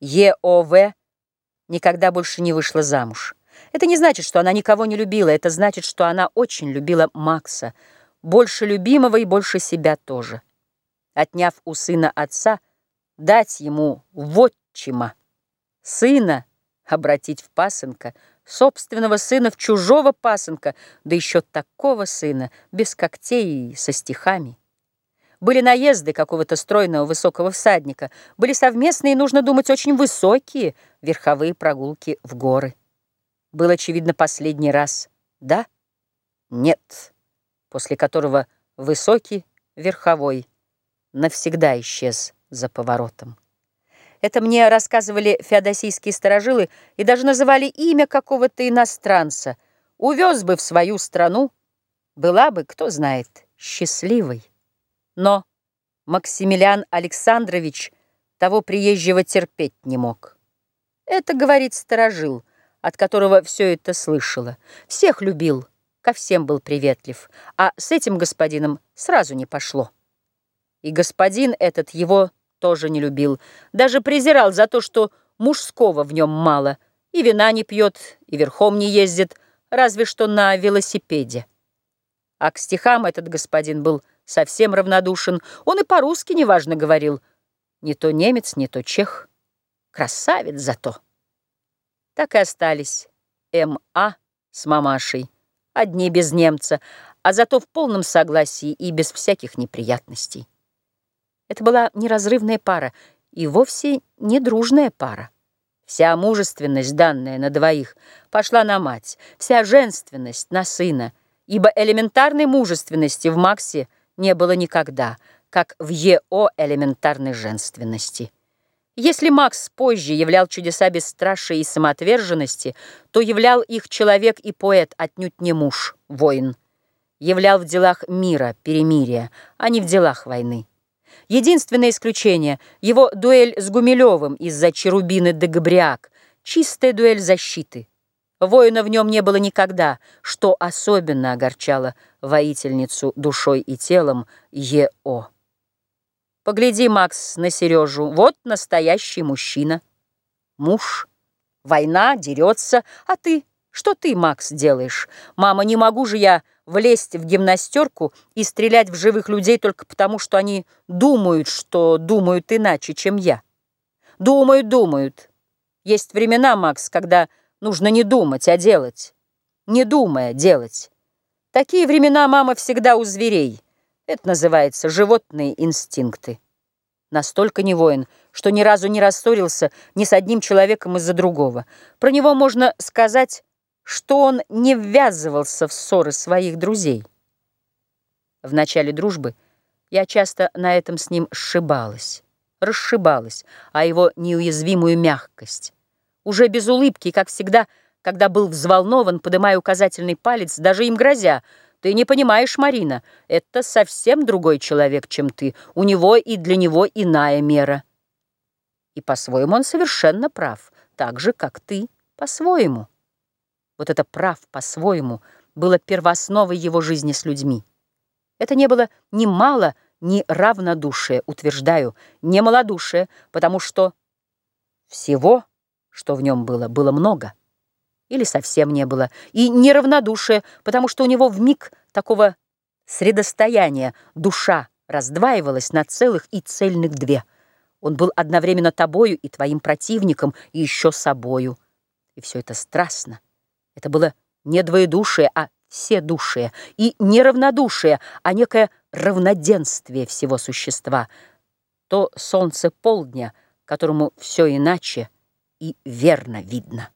Е.О.В. никогда больше не вышла замуж. Это не значит, что она никого не любила, это значит, что она очень любила Макса, больше любимого и больше себя тоже. Отняв у сына отца, дать ему вотчима, сына обратить в пасынка, собственного сына в чужого пасынка, да еще такого сына, без когтей и со стихами. Были наезды какого-то стройного высокого всадника, были совместные, нужно думать, очень высокие верховые прогулки в горы. Был, очевидно, последний раз «да», «нет», после которого высокий верховой навсегда исчез за поворотом. Это мне рассказывали феодосийские сторожилы и даже называли имя какого-то иностранца. Увез бы в свою страну, была бы, кто знает, счастливой. Но Максимилиан Александрович того приезжего терпеть не мог. Это, говорит сторожил, от которого все это слышала. Всех любил, ко всем был приветлив, а с этим господином сразу не пошло. И господин этот его тоже не любил, даже презирал за то, что мужского в нем мало, и вина не пьет, и верхом не ездит, разве что на велосипеде. А к стихам этот господин был совсем равнодушен. Он и по-русски неважно говорил. Не то немец, не то чех. Красавец зато. Так и остались М.А. с мамашей. Одни без немца, а зато в полном согласии и без всяких неприятностей. Это была неразрывная пара и вовсе не дружная пара. Вся мужественность, данная на двоих, пошла на мать, вся женственность на сына, ибо элементарной мужественности в Максе – не было никогда, как в ЕО элементарной женственности. Если Макс позже являл чудеса бесстрашия и самоотверженности, то являл их человек и поэт, отнюдь не муж, воин. Являл в делах мира, перемирия, а не в делах войны. Единственное исключение – его дуэль с Гумилевым из-за Черубины де Габриак, чистая дуэль защиты – Воина в нем не было никогда, что особенно огорчало воительницу душой и телом Е.О. Погляди, Макс, на Сережу, вот настоящий мужчина. Муж, война, дерется, а ты, что ты, Макс, делаешь? Мама, не могу же я влезть в гимнастерку и стрелять в живых людей только потому, что они думают, что думают иначе, чем я. Думают, думают. Есть времена, Макс, когда Нужно не думать, а делать. Не думая, делать. Такие времена мама всегда у зверей. Это называется животные инстинкты. Настолько не воин, что ни разу не рассорился ни с одним человеком из-за другого. Про него можно сказать, что он не ввязывался в ссоры своих друзей. В начале дружбы я часто на этом с ним сшибалась, расшибалась, а его неуязвимую мягкость уже без улыбки, как всегда, когда был взволнован, подымая указательный палец, даже им грозя. «Ты не понимаешь, Марина, это совсем другой человек, чем ты. У него и для него иная мера». И по-своему он совершенно прав, так же, как ты по-своему. Вот это «прав по-своему» было первоосновой его жизни с людьми. Это не было ни мало, ни равнодушие, утверждаю, не малодушие, потому что всего что в нем было, было много. Или совсем не было. И неравнодушие, потому что у него в миг такого средостояния душа раздваивалась на целых и цельных две. Он был одновременно тобою и твоим противником, и еще собою. И все это страстно. Это было не двоедушие, а вседушие. И не равнодушие, а некое равноденствие всего существа. То солнце полдня, которому все иначе — и верно видно.